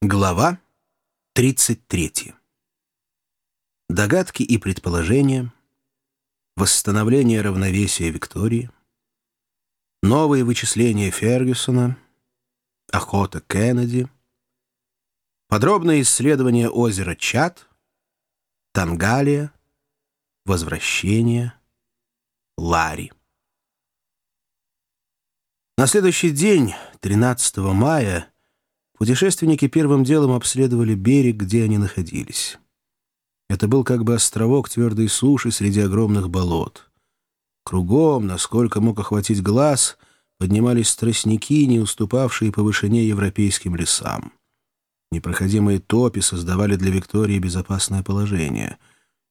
Глава 33. Догадки и предположения. Восстановление равновесия Виктории. Новые вычисления Фергюсона. Охота Кеннеди. Подробное исследование озера Чат. Тангалия. Возвращение. Ларри. На следующий день, 13 мая, Путешественники первым делом обследовали берег, где они находились. Это был как бы островок твердой суши среди огромных болот. Кругом, насколько мог охватить глаз, поднимались тростники, не уступавшие по вышине европейским лесам. Непроходимые топи создавали для Виктории безопасное положение.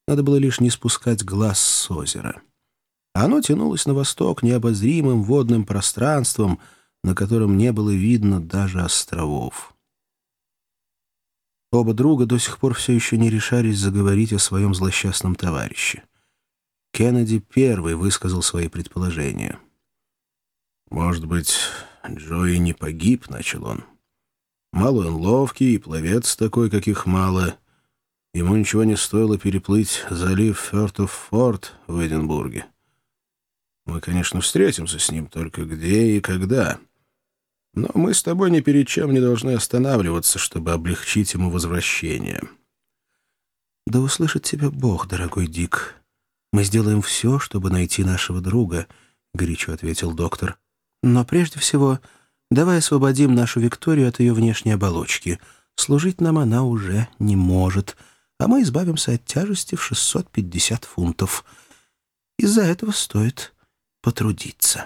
Надо было лишь не спускать глаз с озера. Оно тянулось на восток необозримым водным пространством — на котором не было видно даже островов. Оба друга до сих пор все еще не решались заговорить о своем злосчастном товарище. Кеннеди первый высказал свои предположения. «Может быть, Джои не погиб?» — начал он. «Малый он ловкий и пловец такой, каких мало. Ему ничего не стоило переплыть залив Фёртов-Форт в Эдинбурге. Мы, конечно, встретимся с ним, только где и когда. Но мы с тобой ни перед чем не должны останавливаться, чтобы облегчить ему возвращение. «Да услышит тебя Бог, дорогой Дик. Мы сделаем все, чтобы найти нашего друга», — горячо ответил доктор. «Но прежде всего, давай освободим нашу Викторию от ее внешней оболочки. Служить нам она уже не может, а мы избавимся от тяжести в 650 фунтов. Из-за этого стоит потрудиться».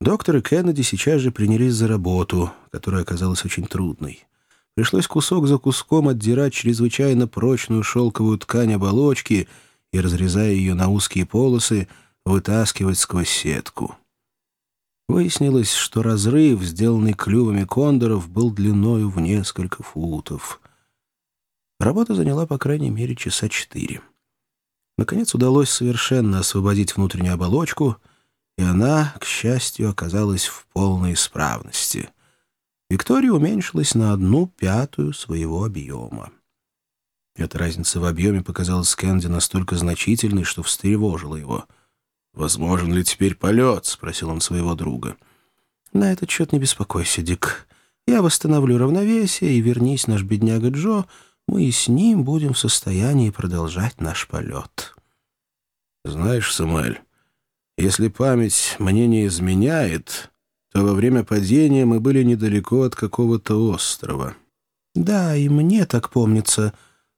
Доктор и Кеннеди сейчас же принялись за работу, которая оказалась очень трудной. Пришлось кусок за куском отдирать чрезвычайно прочную шелковую ткань оболочки и, разрезая ее на узкие полосы, вытаскивать сквозь сетку. Выяснилось, что разрыв, сделанный клювами кондоров, был длиною в несколько футов. Работа заняла, по крайней мере, часа четыре. Наконец удалось совершенно освободить внутреннюю оболочку — и она, к счастью, оказалась в полной исправности. Виктория уменьшилась на одну пятую своего объема. Эта разница в объеме показалась Кэнди настолько значительной, что встревожила его. «Возможен ли теперь полет?» — спросил он своего друга. «На этот счет не беспокойся, Дик. Я восстановлю равновесие, и вернись наш бедняга Джо, мы и с ним будем в состоянии продолжать наш полет». «Знаешь, Самуэль, если память мне не изменяет, то во время падения мы были недалеко от какого-то острова. Да, и мне так помнится.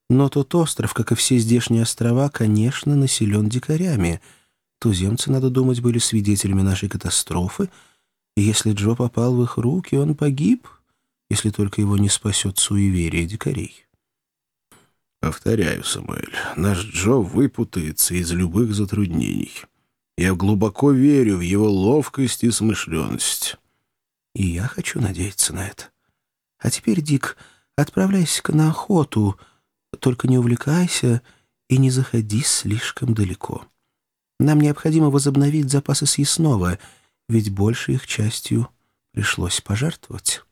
Но тот остров, как и все здешние острова, конечно, населен дикарями. Туземцы, надо думать, были свидетелями нашей катастрофы, и если Джо попал в их руки, он погиб, если только его не спасет суеверие дикарей. Повторяю, Самуэль, наш Джо выпутается из любых затруднений. Я глубоко верю в его ловкость и смышленность. И я хочу надеяться на это. А теперь, Дик, отправляйся-ка на охоту, только не увлекайся и не заходи слишком далеко. Нам необходимо возобновить запасы съестного, ведь большей их частью пришлось пожертвовать.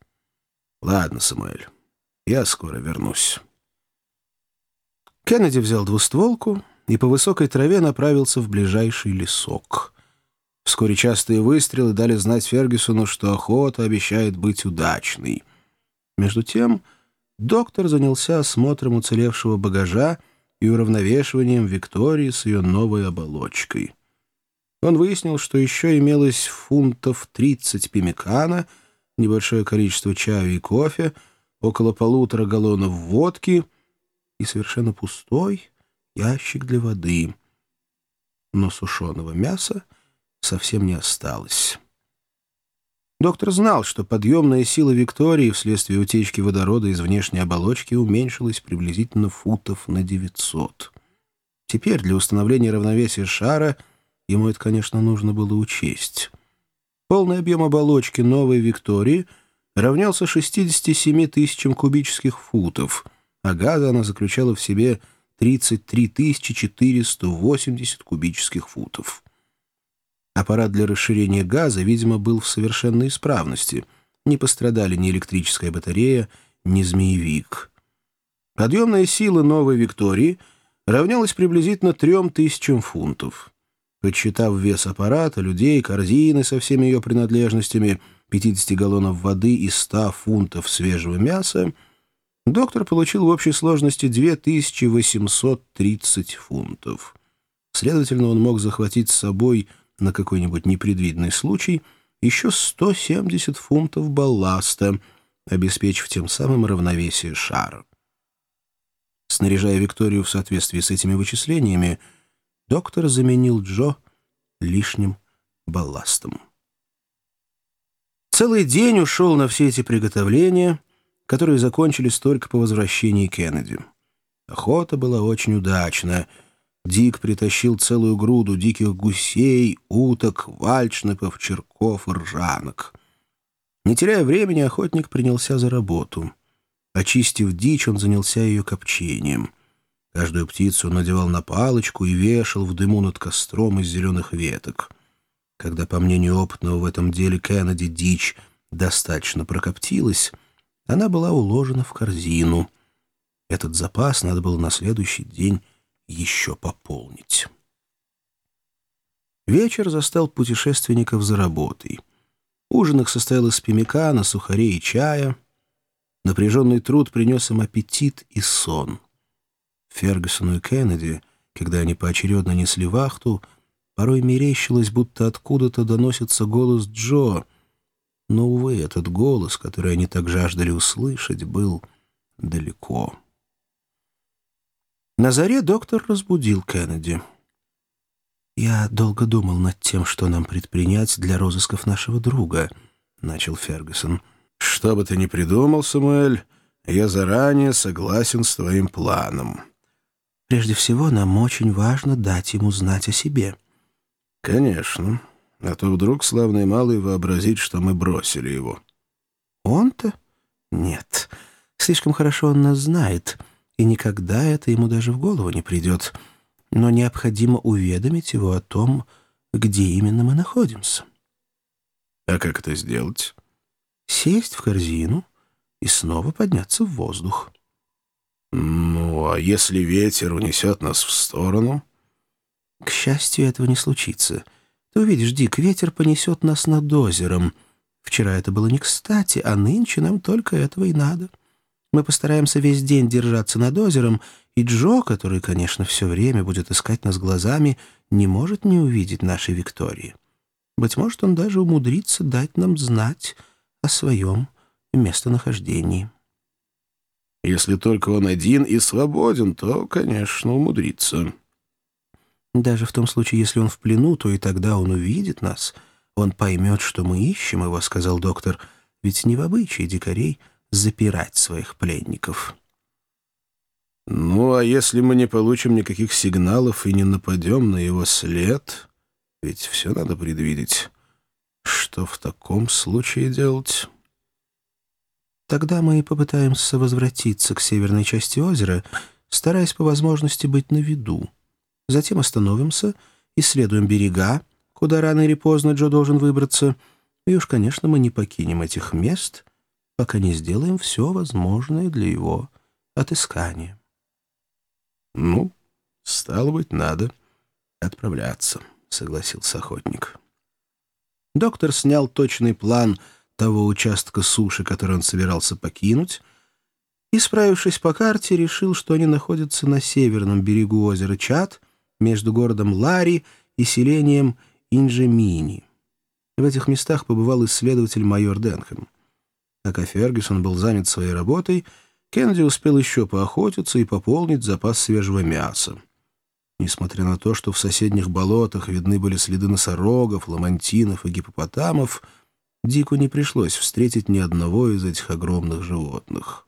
Ладно, Самуэль, я скоро вернусь. Кеннеди взял двустволку и по высокой траве направился в ближайший лесок. Вскоре частые выстрелы дали знать Фергюсону, что охота обещает быть удачной. Между тем доктор занялся осмотром уцелевшего багажа и уравновешиванием Виктории с ее новой оболочкой. Он выяснил, что еще имелось фунтов 30 пимикана, небольшое количество чая и кофе, около полутора галлонов водки и совершенно пустой, ящик для воды. Но сушеного мяса совсем не осталось. Доктор знал, что подъемная сила Виктории вследствие утечки водорода из внешней оболочки уменьшилась приблизительно футов на 900. Теперь для установления равновесия шара ему это, конечно, нужно было учесть. Полный объем оболочки новой Виктории равнялся 67 тысячам кубических футов, газа она заключала в себе 33 480 кубических футов. Аппарат для расширения газа, видимо, был в совершенной исправности. Не пострадали ни электрическая батарея, ни змеевик. Подъемная сила новой «Виктории» равнялась приблизительно трем тысячам фунтов. Подсчитав вес аппарата, людей, корзины со всеми ее принадлежностями, 50 галлонов воды и 100 фунтов свежего мяса, доктор получил в общей сложности 2830 фунтов. Следовательно, он мог захватить с собой на какой-нибудь непредвиденный случай еще 170 фунтов балласта, обеспечив тем самым равновесие шара. Снаряжая Викторию в соответствии с этими вычислениями, доктор заменил Джо лишним балластом. Целый день ушел на все эти приготовления, которые закончились только по возвращении Кеннеди. Охота была очень удачная. Дик притащил целую груду диких гусей, уток, вальчныков, черков и ржанок. Не теряя времени, охотник принялся за работу. Очистив дичь, он занялся ее копчением. Каждую птицу он надевал на палочку и вешал в дыму над костром из зеленых веток. Когда, по мнению опытного в этом деле Кеннеди, дичь достаточно прокоптилась, она была уложена в корзину. Этот запас надо было на следующий день еще пополнить. Вечер застал путешественников за работой. Ужин их состоял из пемикана, сухарей и чая. Напряженный труд принес им аппетит и сон — Фергюсону и Кеннеди, когда они поочередно несли вахту, порой мерещилось, будто откуда-то доносится голос Джо. Но, увы, этот голос, который они так жаждали услышать, был далеко. На заре доктор разбудил Кеннеди. «Я долго думал над тем, что нам предпринять для розысков нашего друга», — начал Фергюсон. «Что бы ты ни придумал, Самуэль, я заранее согласен с твоим планом. Прежде всего, нам очень важно дать ему знать о себе». «Конечно. А то вдруг славный малый вообразит, что мы бросили его». «Он-то? Нет. Слишком хорошо он нас знает, и никогда это ему даже в голову не придет. Но необходимо уведомить его о том, где именно мы находимся». «А как это сделать?» «Сесть в корзину и снова подняться в воздух». «Ну, а если ветер унесет нас в сторону?» «К счастью, этого не случится. Ты увидишь, Дик, ветер понесет нас над озером. Вчера это было не кстати, а нынче нам только этого и надо. Мы постараемся весь день держаться над озером, и Джо, который, конечно, все время будет искать нас глазами, не может не увидеть нашей Виктории. Быть может, он даже умудрится дать нам знать о своем местонахождении». Если только он один и свободен, то, конечно, умудрится. Даже в том случае, если он в плену, то и тогда он увидит нас. Он поймет, что мы ищем его, — сказал доктор. Ведь не в обычае дикарей запирать своих пленников. Ну, а если мы не получим никаких сигналов и не нападем на его след, ведь все надо предвидеть. Что в таком случае делать? Тогда мы и попытаемся возвратиться к северной части озера, стараясь по возможности быть на виду. Затем остановимся, исследуем берега, куда рано или поздно Джо должен выбраться, и уж, конечно, мы не покинем этих мест, пока не сделаем все возможное для его отыскания. — Ну, стало быть, надо отправляться, — согласился охотник. Доктор снял точный план — того участка суши, который он собирался покинуть, и, справившись по карте, решил, что они находятся на северном берегу озера Чат, между городом Лари и селением Инжемини. В этих местах побывал исследователь майор Денхэм. Пока Фергюсон был занят своей работой, Кеннеди успел еще поохотиться и пополнить запас свежего мяса. Несмотря на то, что в соседних болотах видны были следы носорогов, ламантинов и гипопотамов, Дику не пришлось встретить ни одного из этих огромных животных.